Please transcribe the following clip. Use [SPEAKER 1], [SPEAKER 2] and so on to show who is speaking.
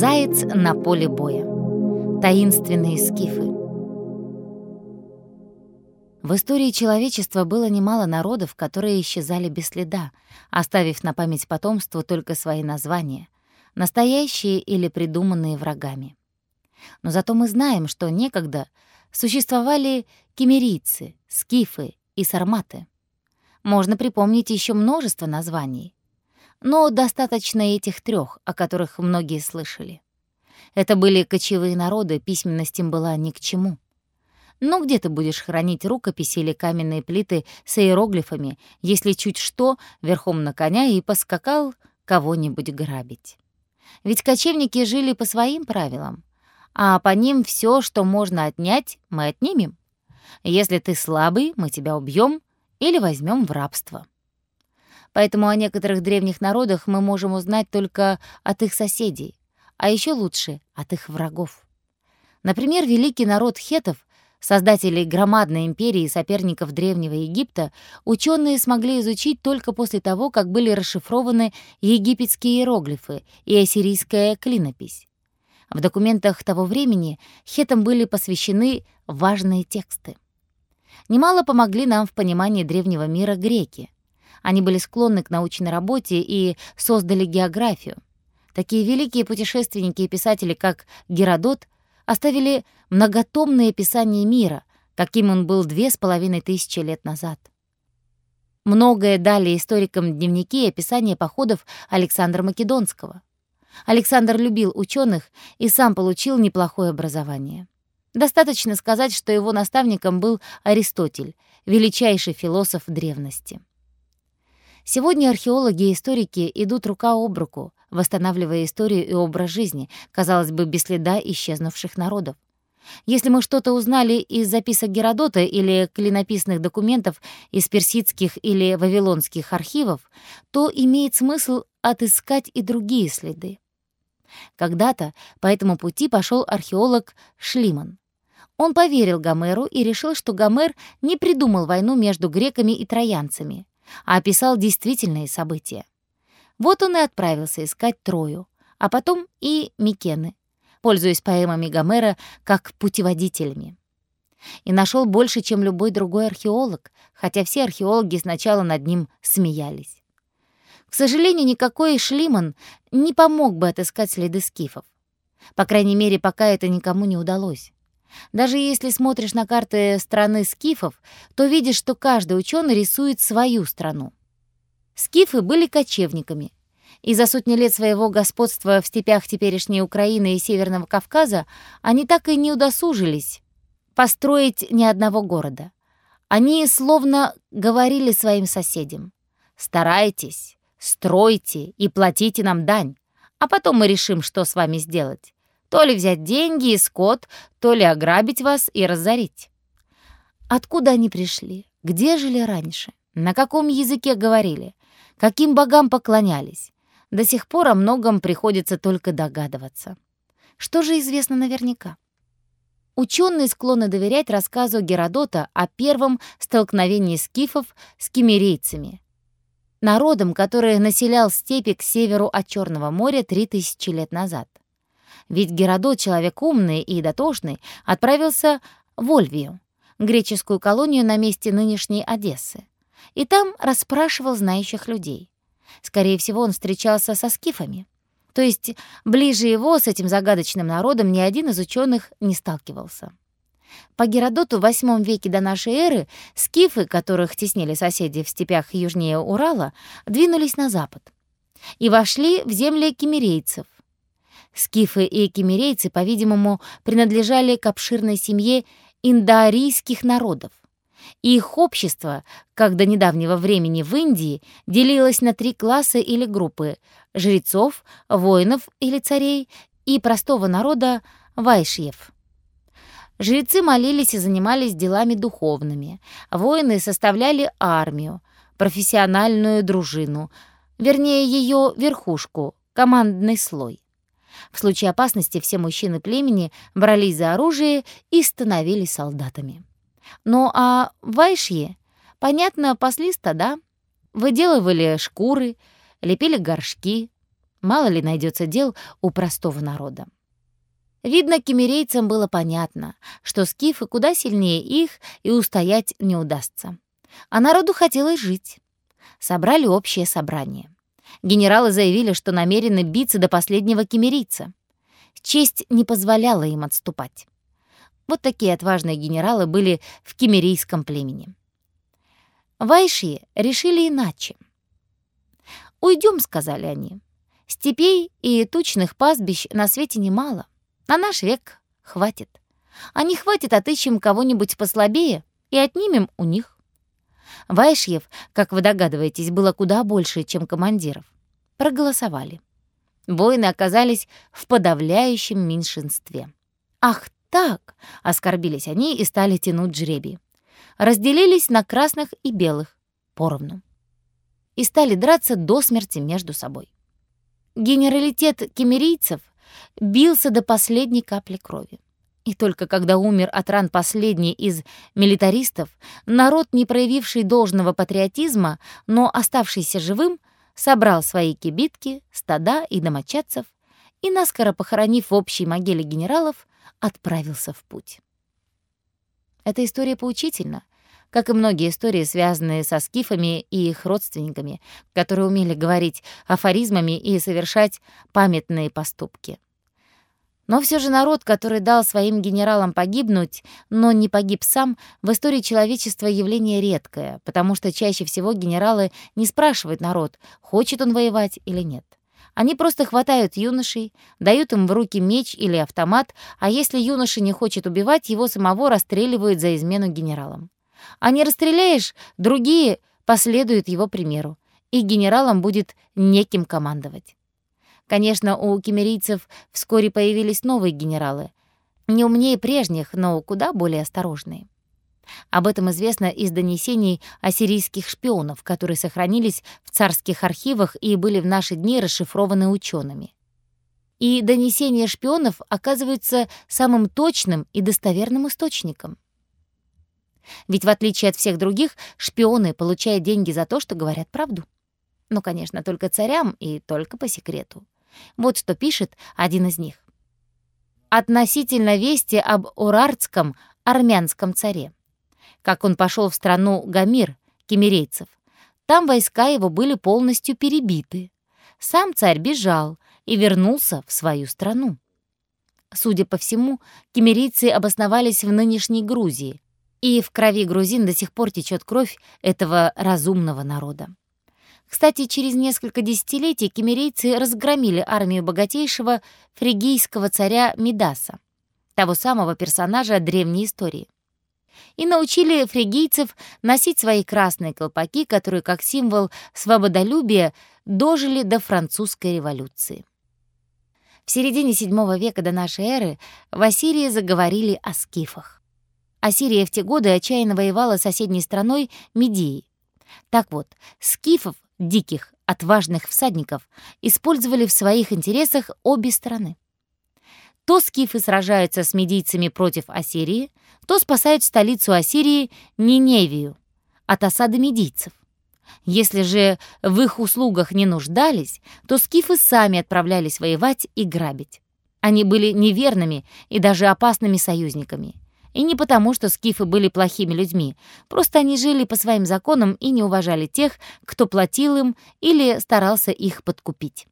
[SPEAKER 1] Заяц на поле боя. Таинственные скифы. В истории человечества было немало народов, которые исчезали без следа, оставив на память потомству только свои названия, настоящие или придуманные врагами. Но зато мы знаем, что некогда существовали кемерийцы, скифы и сарматы. Можно припомнить еще множество названий. Но достаточно этих трех, о которых многие слышали. Это были кочевые народы, письменность им была ни к чему. Но где ты будешь хранить рукописи или каменные плиты с иероглифами, если чуть что верхом на коня и поскакал кого-нибудь грабить? Ведь кочевники жили по своим правилам, а по ним все, что можно отнять, мы отнимем. Если ты слабый, мы тебя убьем или возьмем в рабство. Поэтому о некоторых древних народах мы можем узнать только от их соседей, а еще лучше — от их врагов. Например, великий народ хетов, создателей громадной империи соперников Древнего Египта, ученые смогли изучить только после того, как были расшифрованы египетские иероглифы и ассирийская клинопись. В документах того времени хетам были посвящены важные тексты. Немало помогли нам в понимании древнего мира греки. Они были склонны к научной работе и создали географию. Такие великие путешественники и писатели, как Геродот, оставили многотомное описание мира, каким он был две с половиной тысячи лет назад. Многое дали историкам дневники и описания походов Александра Македонского. Александр любил ученых и сам получил неплохое образование. Достаточно сказать, что его наставником был Аристотель, величайший философ древности. Сегодня археологи и историки идут рука об руку, восстанавливая историю и образ жизни, казалось бы, без следа исчезнувших народов. Если мы что-то узнали из записок Геродота или клинописных документов из персидских или вавилонских архивов, то имеет смысл отыскать и другие следы. Когда-то по этому пути пошел археолог Шлиман. Он поверил Гомеру и решил, что Гомер не придумал войну между греками и троянцами, а описал действительные события. Вот он и отправился искать Трою, а потом и Микены, пользуясь поэмами Гомера как путеводителями. И нашел больше, чем любой другой археолог, хотя все археологи сначала над ним смеялись. К сожалению, никакой Шлиман не помог бы отыскать следы скифов. По крайней мере, пока это никому не удалось. Даже если смотришь на карты страны скифов, то видишь, что каждый ученый рисует свою страну. Скифы были кочевниками, и за сотни лет своего господства в степях теперешней Украины и Северного Кавказа они так и не удосужились построить ни одного города. Они словно говорили своим соседям «Старайтесь, стройте и платите нам дань, а потом мы решим, что с вами сделать. То ли взять деньги и скот, то ли ограбить вас и разорить. Откуда они пришли? Где жили раньше? На каком языке говорили? Каким богам поклонялись? До сих пор о многом приходится только догадываться. Что же известно наверняка? Ученые склонны доверять рассказу Геродота о первом столкновении скифов с кемерийцами, народом, который населял степи к северу от Черного моря 3000 лет назад. Ведь Геродот, человек умный и дотошный, отправился в Ольвию, греческую колонию на месте нынешней Одессы, и там расспрашивал знающих людей. Скорее всего, он встречался со скифами. То есть ближе его с этим загадочным народом ни один из ученых не сталкивался. По Геродоту в VIII веке до нашей эры скифы, которых теснили соседи в степях южнее Урала, двинулись на запад и вошли в земли кемерейцев — Скифы и кемерейцы, по-видимому, принадлежали к обширной семье индоарийских народов. Их общество, как до недавнего времени в Индии, делилось на три класса или группы — жрецов, воинов или царей и простого народа — вайшьев. Жрецы молились и занимались делами духовными, воины составляли армию, профессиональную дружину, вернее, ее верхушку, командный слой. В случае опасности все мужчины племени брались за оружие и становились солдатами. Ну а вайшье, понятно, пасли стада, выделывали шкуры, лепили горшки, Мало ли найдется дел у простого народа. Видно, кемерейцам было понятно, что скифы куда сильнее их и устоять не удастся. А народу хотелось жить. Собрали общее собрание. Генералы заявили, что намерены биться до последнего кемерийца. Честь не позволяла им отступать. Вот такие отважные генералы были в кемерийском племени. Вайши решили иначе. «Уйдем», — сказали они. «Степей и тучных пастбищ на свете немало. На наш век хватит. А не хватит, отыщем кого-нибудь послабее и отнимем у них». Вайшьев, как вы догадываетесь, было куда больше, чем командиров. Проголосовали. Воины оказались в подавляющем меньшинстве. «Ах так!» — оскорбились они и стали тянуть жребий. Разделились на красных и белых поровну. И стали драться до смерти между собой. Генералитет кемерийцев бился до последней капли крови. И только когда умер от ран последний из милитаристов, народ, не проявивший должного патриотизма, но оставшийся живым, собрал свои кибитки, стада и домочадцев и, наскоро похоронив в общей могиле генералов, отправился в путь. Эта история поучительна, как и многие истории, связанные со скифами и их родственниками, которые умели говорить афоризмами и совершать памятные поступки. Но все же народ, который дал своим генералам погибнуть, но не погиб сам, в истории человечества явление редкое, потому что чаще всего генералы не спрашивают народ, хочет он воевать или нет. Они просто хватают юношей, дают им в руки меч или автомат, а если юноша не хочет убивать, его самого расстреливают за измену генералам. А не расстреляешь, другие последуют его примеру, и генералам будет неким командовать. Конечно, у кемерийцев вскоре появились новые генералы. Не умнее прежних, но куда более осторожные. Об этом известно из донесений ассирийских шпионов, которые сохранились в царских архивах и были в наши дни расшифрованы учеными. И донесения шпионов оказываются самым точным и достоверным источником. Ведь в отличие от всех других, шпионы получают деньги за то, что говорят правду. Ну, конечно, только царям и только по секрету. Вот что пишет один из них. Относительно вести об урартском армянском царе. Как он пошел в страну Гамир, кемерейцев. Там войска его были полностью перебиты. Сам царь бежал и вернулся в свою страну. Судя по всему, кемерийцы обосновались в нынешней Грузии, и в крови грузин до сих пор течет кровь этого разумного народа. Кстати, через несколько десятилетий кемерийцы разгромили армию богатейшего фригийского царя Мидаса, того самого персонажа древней истории. И научили фригийцев носить свои красные колпаки, которые как символ свободолюбия дожили до французской революции. В середине VII века до нашей эры в Ассирии заговорили о скифах. Ассирия в те годы отчаянно воевала с соседней страной Медией. Так вот, скифов диких, отважных всадников использовали в своих интересах обе стороны. То скифы сражаются с медийцами против Ассирии, то спасают столицу Ассирии Ниневию от осады медийцев. Если же в их услугах не нуждались, то скифы сами отправлялись воевать и грабить. Они были неверными и даже опасными союзниками. И не потому, что скифы были плохими людьми, просто они жили по своим законам и не уважали тех, кто платил им или старался их подкупить.